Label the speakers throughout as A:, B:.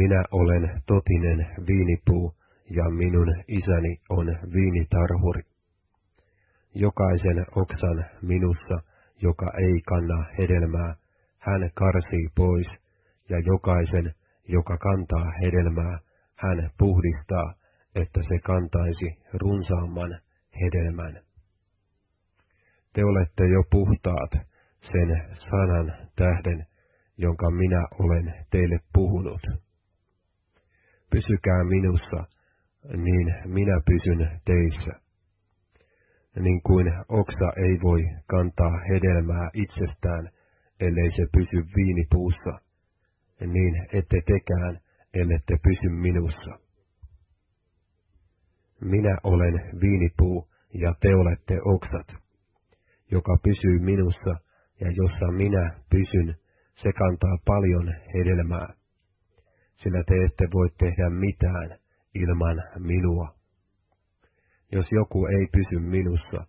A: Minä olen totinen viinipuu, ja minun isäni on viinitarhuri. Jokaisen oksan minussa, joka ei kanna hedelmää, hän karsii pois, ja jokaisen, joka kantaa hedelmää, hän puhdistaa, että se kantaisi runsaamman hedelmän. Te olette jo puhtaat sen sanan tähden, jonka minä olen teille puhunut. Pysykää minussa, niin minä pysyn teissä. Niin kuin oksa ei voi kantaa hedelmää itsestään, ellei se pysy viinipuussa, niin ette tekään, ellette pysy minussa. Minä olen viinipuu, ja te olette oksat. Joka pysyy minussa, ja jossa minä pysyn, se kantaa paljon hedelmää. Sillä te ette voi tehdä mitään ilman minua. Jos joku ei pysy minussa,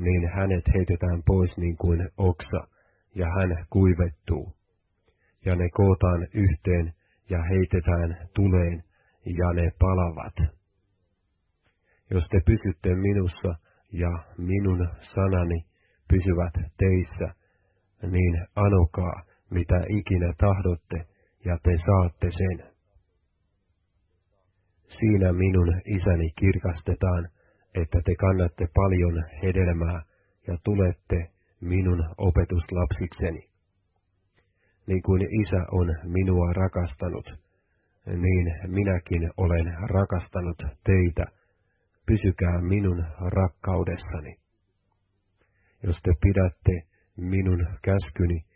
A: niin hänet heitetään pois niin kuin oksa, ja hän kuivettuu. Ja ne kootaan yhteen ja heitetään tuleen, ja ne palavat. Jos te pysytte minussa ja minun sanani pysyvät teissä, niin anokaa, mitä ikinä tahdotte, ja te saatte sen. Siinä minun isäni kirkastetaan, että te kannatte paljon hedelmää ja tulette minun opetuslapsikseni. Niin kuin isä on minua rakastanut, niin minäkin olen rakastanut teitä, pysykää minun rakkaudessani. Jos te pidätte minun käskyni,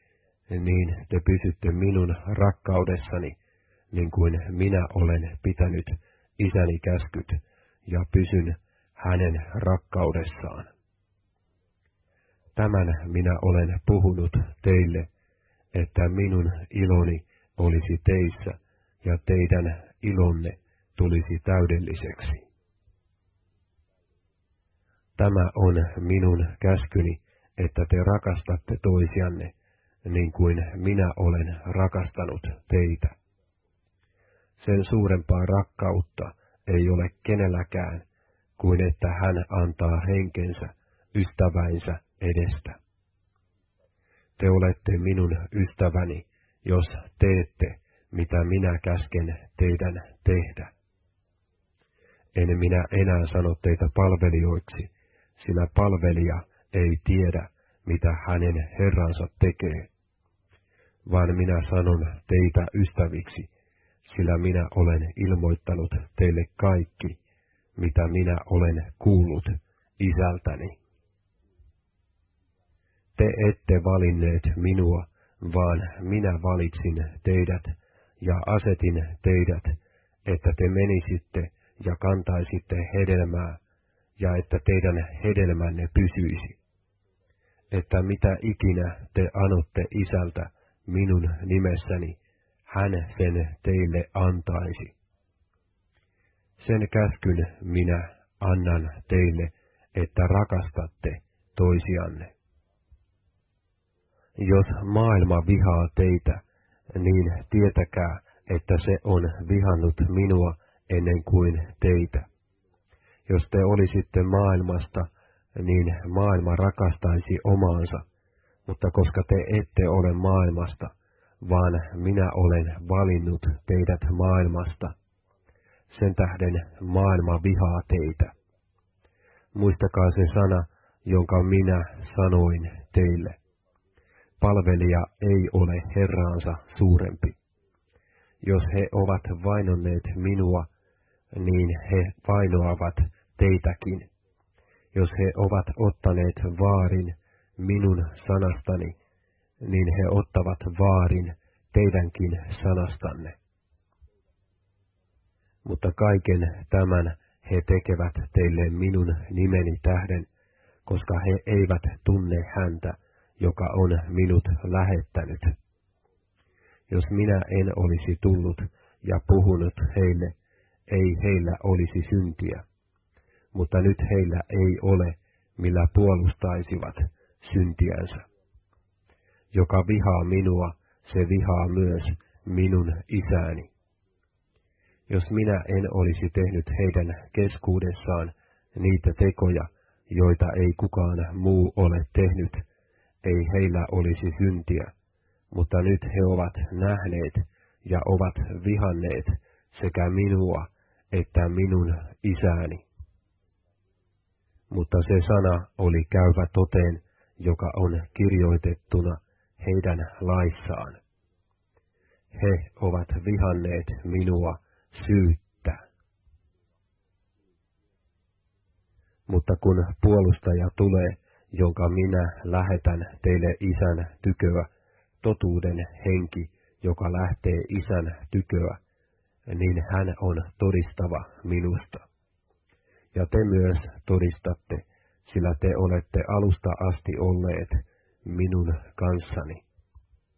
A: niin te pysytte minun rakkaudessani, niin kuin minä olen pitänyt isäni käskyt ja pysyn hänen rakkaudessaan. Tämän minä olen puhunut teille, että minun iloni olisi teissä ja teidän ilonne tulisi täydelliseksi. Tämä on minun käskyni, että te rakastatte toisianne, niin kuin minä olen rakastanut teitä. Sen suurempaa rakkautta ei ole kenelläkään, kuin että hän antaa henkensä ystäväinsä edestä. Te olette minun ystäväni, jos teette, mitä minä käsken teidän tehdä. En minä enää sano teitä palvelijoiksi, sillä palvelija ei tiedä, mitä hänen herransa tekee, vaan minä sanon teitä ystäviksi, sillä minä olen ilmoittanut teille kaikki, mitä minä olen kuullut isältäni. Te ette valinneet minua, vaan minä valitsin teidät ja asetin teidät, että te menisitte ja kantaisitte hedelmää, ja että teidän hedelmänne pysyisi. Että mitä ikinä te anotte isältä minun nimessäni, hän sen teille antaisi. Sen käskyn minä annan teille, että rakastatte toisianne. Jos maailma vihaa teitä, niin tietäkää, että se on vihannut minua ennen kuin teitä. Jos te olisitte maailmasta, niin maailma rakastaisi omaansa, mutta koska te ette ole maailmasta, vaan minä olen valinnut teidät maailmasta, sen tähden maailma vihaa teitä. Muistakaa se sana, jonka minä sanoin teille. Palvelija ei ole Herraansa suurempi. Jos he ovat vainonneet minua, niin he vainoavat teitäkin. Jos he ovat ottaneet vaarin minun sanastani, niin he ottavat vaarin teidänkin sanastanne. Mutta kaiken tämän he tekevät teille minun nimeni tähden, koska he eivät tunne häntä, joka on minut lähettänyt. Jos minä en olisi tullut ja puhunut heille, ei heillä olisi syntiä. Mutta nyt heillä ei ole, millä puolustaisivat syntiänsä. Joka vihaa minua, se vihaa myös minun isääni. Jos minä en olisi tehnyt heidän keskuudessaan niitä tekoja, joita ei kukaan muu ole tehnyt, ei heillä olisi syntiä, mutta nyt he ovat nähneet ja ovat vihanneet sekä minua että minun isääni. Mutta se sana oli käyvä toteen, joka on kirjoitettuna heidän laissaan. He ovat vihanneet minua syyttä. Mutta kun puolustaja tulee, jonka minä lähetän teille isän tyköä, totuuden henki, joka lähtee isän tyköä, niin hän on todistava minusta. Ja te myös todistatte, sillä te olette alusta asti olleet minun kanssani.